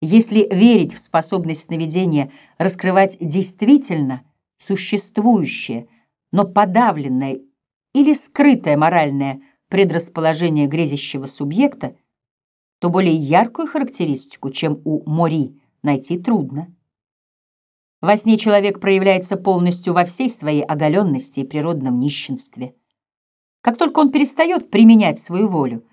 Если верить в способность сновидения раскрывать действительно существующее, но подавленное или скрытое моральное предрасположение грезящего субъекта, то более яркую характеристику, чем у Мори, найти трудно. Во сне человек проявляется полностью во всей своей оголенности и природном нищенстве. Как только он перестает применять свою волю,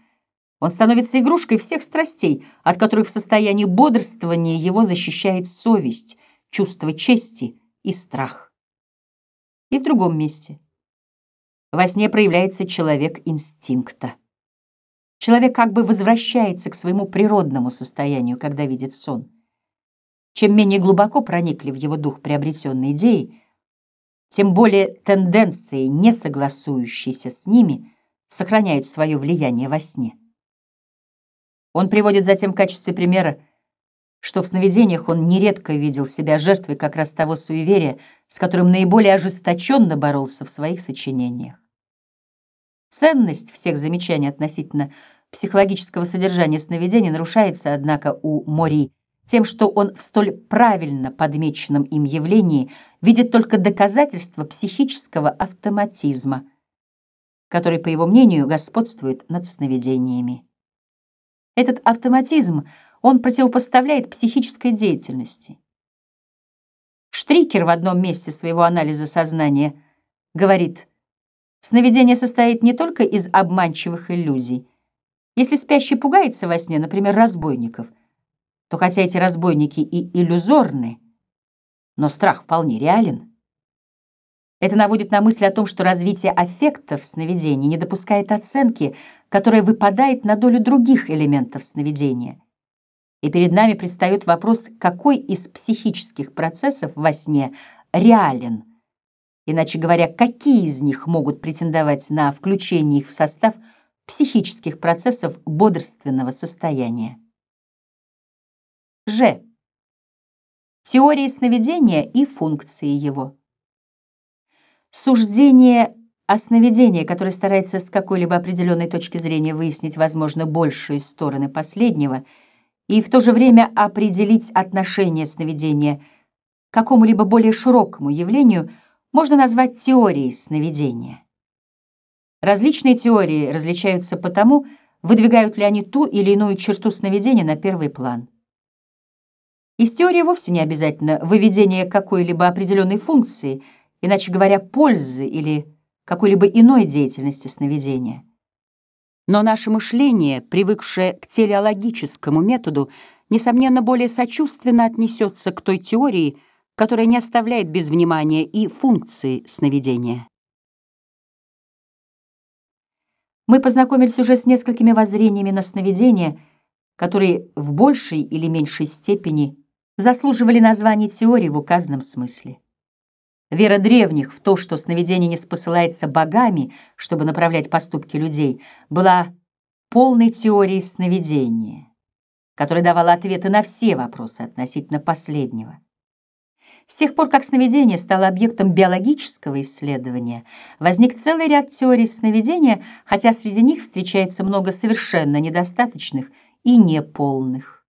он становится игрушкой всех страстей, от которых в состоянии бодрствования его защищает совесть, чувство чести и страх. И в другом месте. Во сне проявляется человек инстинкта. Человек как бы возвращается к своему природному состоянию, когда видит сон. Чем менее глубоко проникли в его дух приобретенные идеи, тем более тенденции, не согласующиеся с ними, сохраняют свое влияние во сне. Он приводит затем в качестве примера, что в сновидениях он нередко видел себя жертвой как раз того суеверия, с которым наиболее ожесточенно боролся в своих сочинениях. Ценность всех замечаний относительно психологического содержания сновидений нарушается, однако, у Мори тем, что он в столь правильно подмеченном им явлении видит только доказательство психического автоматизма, который, по его мнению, господствует над сновидениями. Этот автоматизм он противопоставляет психической деятельности. Штрикер в одном месте своего анализа сознания говорит, сновидение состоит не только из обманчивых иллюзий. Если спящий пугается во сне, например, разбойников – то хотя эти разбойники и иллюзорны, но страх вполне реален. Это наводит на мысль о том, что развитие аффектов сновидений не допускает оценки, которая выпадает на долю других элементов сновидения. И перед нами предстает вопрос, какой из психических процессов во сне реален, иначе говоря, какие из них могут претендовать на включение их в состав психических процессов бодрственного состояния. Ж. Теории сновидения и функции его. Суждение о сновидении, которое старается с какой-либо определенной точки зрения выяснить, возможно, большие стороны последнего и в то же время определить отношение сновидения к какому-либо более широкому явлению, можно назвать теорией сновидения. Различные теории различаются потому, выдвигают ли они ту или иную черту сновидения на первый план. Из теории вовсе не обязательно выведение какой-либо определенной функции, иначе говоря, пользы или какой-либо иной деятельности сновидения. Но наше мышление, привыкшее к телеологическому методу, несомненно, более сочувственно отнесется к той теории, которая не оставляет без внимания и функции сновидения. Мы познакомились уже с несколькими воззрениями на сновидение, которые в большей или меньшей степени заслуживали названия теории в указанном смысле. Вера древних в то, что сновидение не спосылается богами, чтобы направлять поступки людей, была полной теорией сновидения, которая давала ответы на все вопросы относительно последнего. С тех пор, как сновидение стало объектом биологического исследования, возник целый ряд теорий сновидения, хотя среди них встречается много совершенно недостаточных и неполных.